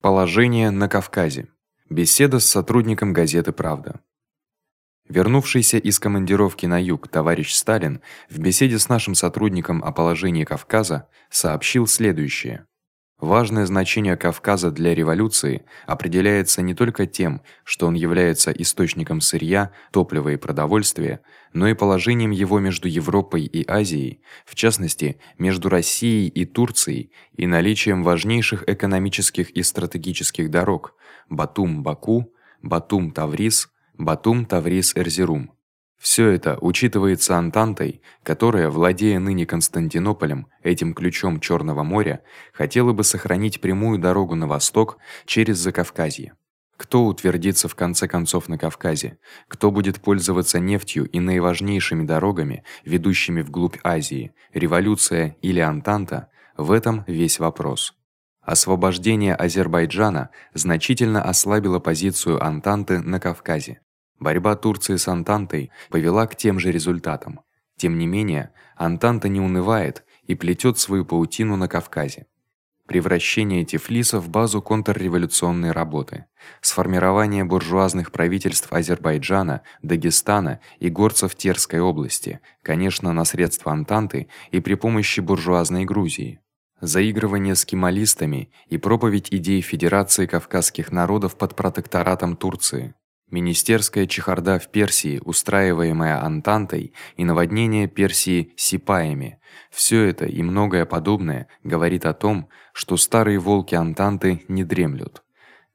Положение на Кавказе. Беседа с сотрудником газеты Правда. Вернувшийся из командировки на юг товарищ Сталин в беседе с нашим сотрудником о положении Кавказа сообщил следующее: Важное значение Кавказа для революции определяется не только тем, что он является источником сырья, топлива и продовольствия, но и положением его между Европой и Азией, в частности, между Россией и Турцией, и наличием важнейших экономических и стратегических дорог: Батум-Баку, Батум-Таврис, Батум-Таврис-Эрзерум. Всё это учитывается Антантой, которая, владея ныне Константинополем, этим ключом Чёрного моря, хотела бы сохранить прямую дорогу на восток через Закавказье. Кто утвердится в конце концов на Кавказе? Кто будет пользоваться нефтью и наиважнейшими дорогами, ведущими вглубь Азии? Революция или Антанта? В этом весь вопрос. Освобождение Азербайджана значительно ослабило позицию Антанты на Кавказе. Борьба Турции с Антантой повела к тем же результатам. Тем не менее, Антанта не унывает и плетёт свою паутину на Кавказе. Превращение Тифлиса в базу контрреволюционной работы, сформирование буржуазных правительств Азербайджана, Дагестана и горцев Терской области, конечно, на средства Антанты и при помощи буржуазной Грузии. Заигрывание с кемалистами и проповедь идей федерации кавказских народов под протекторатом Турции. Министерская чехарда в Персии, устраиваемая Антантой, и наводнение Персии сипаями. Всё это и многое подобное говорит о том, что старые волки Антанты не дремлют.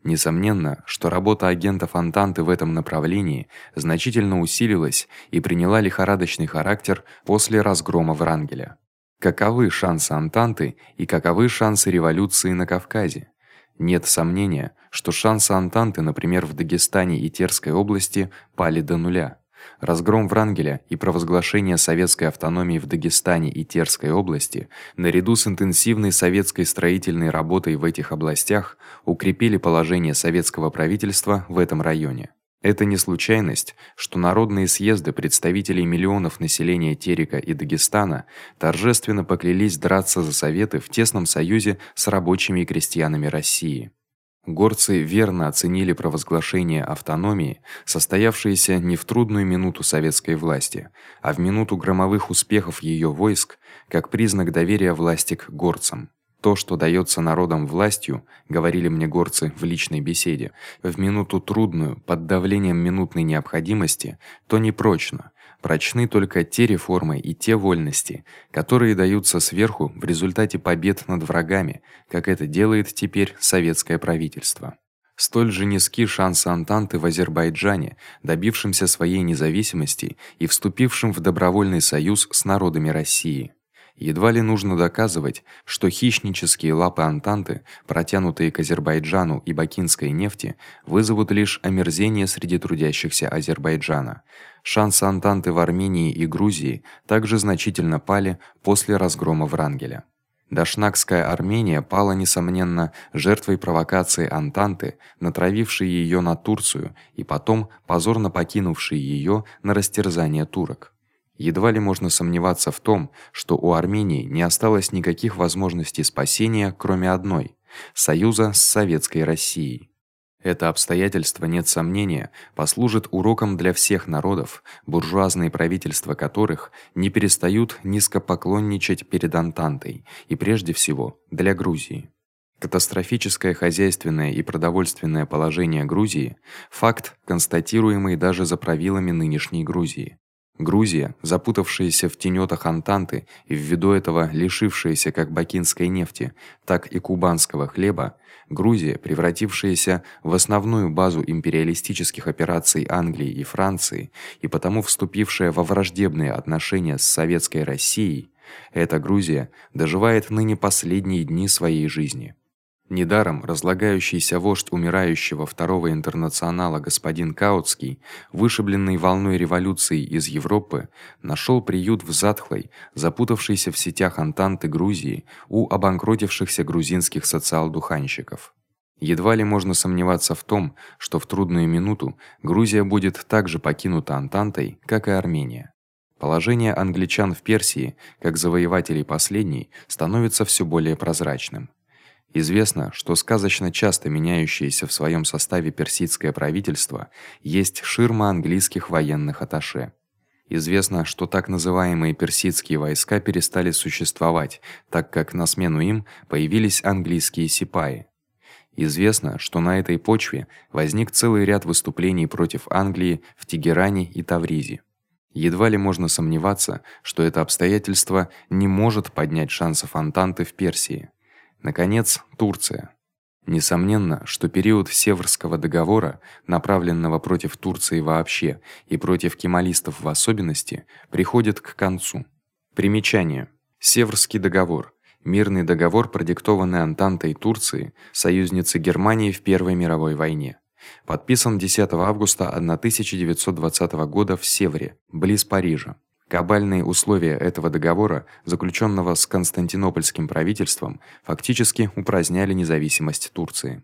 Несомненно, что работа агентов Антанты в этом направлении значительно усилилась и приняла лихорадочный характер после разгрома Врангеля. Каковы шансы Антанты и каковы шансы революции на Кавказе? Нет сомнения, что шансы Антанты, например, в Дагестане и Терской области, пали до нуля. Разгром Врангеля и провозглашение советской автономии в Дагестане и Терской области, наряду с интенсивной советской строительной работой в этих областях, укрепили положение советского правительства в этом районе. Это не случайность, что народные съезды представителей миллионов населения Терека и Дагестана торжественно поклялись драться за советы в тесном союзе с рабочими и крестьянами России. Горцы верно оценили провозглашение автономии, состоявшееся не в трудную минуту советской власти, а в минуту громовых успехов её войск, как признак доверия власти к горцам. То, что даётся народам властью, говорили мне горцы в личной беседе, в минуту трудную, под давлением минутной необходимости, то не прочно. Прочны только те реформы и те вольности, которые даются сверху в результате побед над врагами, как это делает теперь советское правительство. Столь же низки шансы Антанты в Азербайджане, добившимся своей независимости и вступившим в добровольный союз с народами России. Едва ли нужно доказывать, что хищнические лапы Антанты, протянутые к Азербайджану и бакинской нефти, вызовут лишь омерзение среди трудящихся Азербайджана. Шансы Антанты в Армении и Грузии также значительно пали после разгрома Врангеля. Дашнакская Армения пала несомненно жертвой провокации Антанты, натравившей её на Турцию и потом позорно покинувшей её на растерзание турок. Едва ли можно сомневаться в том, что у Армении не осталось никаких возможностей спасения, кроме одной союза с советской Россией. Это обстоятельство, нет сомнения, послужит уроком для всех народов, буржуазные правительства которых не перестают низко поклонничать перед Антантой, и прежде всего для Грузии. Катастрофическое хозяйственное и продовольственное положение Грузии факт, констатируемый даже за правилами нынешней Грузии. Грузия, запутавшаяся в тенётах Антанты и ввиду этого лишившаяся как бакинской нефти, так и кубанского хлеба, Грузия, превратившаяся в основную базу империалистических операций Англии и Франции и потому вступившая во враждебные отношения с советской Россией, эта Грузия доживает ныне последние дни своей жизни. Недаром разлагающийся вождь умирающего второго интернационала господин Каутский, вышибленный волной революции из Европы, нашёл приют в затхлой, запутавшейся в сетях Антанты Грузии у обанкротившихся грузинских социал-духанщиков. Едва ли можно сомневаться в том, что в трудную минуту Грузия будет также покинута Антантой, как и Армения. Положение англичан в Персии, как завоевателей последней, становится всё более прозрачным. Известно, что сказочно часто меняющееся в своём составе персидское правительство есть ширма английских военных атташе. Известно, что так называемые персидские войска перестали существовать, так как на смену им появились английские сипаи. Известно, что на этой почве возник целый ряд выступлений против Англии в Тегеране и Тавризе. Едва ли можно сомневаться, что это обстоятельство не может поднять шансов Антанты в Персии. Наконец, Турция. Несомненно, что период Северского договора, направленного против Турции вообще и против кемалистов в особенности, приходит к концу. Примечание: Северский договор мирный договор, продиктованный Антантой Турции, союзницей Германии в Первой мировой войне. Подписан 10 августа 1920 года в Севре, близ Парижа. Кабальные условия этого договора, заключённого с Константинопольским правительством, фактически упраздняли независимость Турции.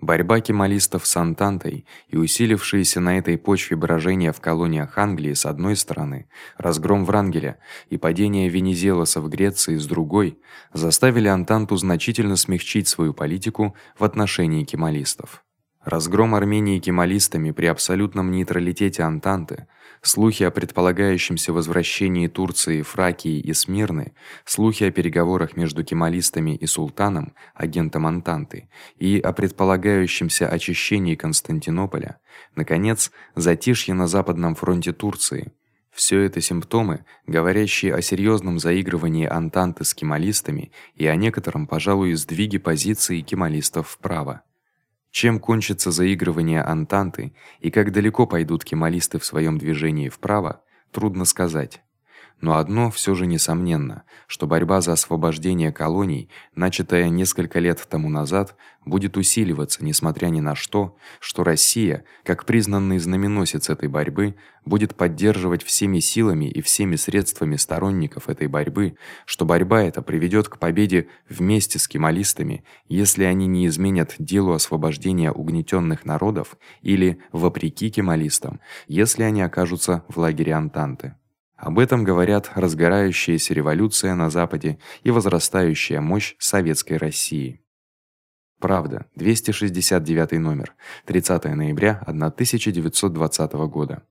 Борьба кемалистов с Антантой и усилившиеся на этой почве брожения в колониях Англии с одной стороны, разгром Врангеля и падение Венизелоса в Греции с другой, заставили Антанту значительно смягчить свою политику в отношении кемалистов. Разгром Армении кемалистами при абсолютном нейтралитете Антанты, слухи о предполагающемся возвращении Турции, Фракии и Смирны, слухи о переговорах между кемалистами и султаном, агентом Антанты, и о предполагающемся очищении Константинополя, наконец, затишье на западном фронте Турции. Всё это симптомы, говорящие о серьёзном заигрывании Антанты с кемалистами и о некотором, пожалуй, сдвиге позиции кемалистов вправо. Чем кончится заигрывание Антанты и как далеко пойдут кемалисты в своём движении вправо, трудно сказать. Но одно всё же несомненно, что борьба за освобождение колоний, начатая несколько лет тому назад, будет усиливаться, несмотря ни на что, что Россия, как признанный знаменосец этой борьбы, будет поддерживать всеми силами и всеми средствами сторонников этой борьбы, что борьба эта приведёт к победе вместе с кемалистами, если они не изменят делу освобождения угнетённых народов или вопреки кемалистам, если они окажутся в лагере Антанты. Об этом говорят разгорающаяся революция на западе и возрастающая мощь советской России. Правда, 269 номер, 30 ноября 1920 года.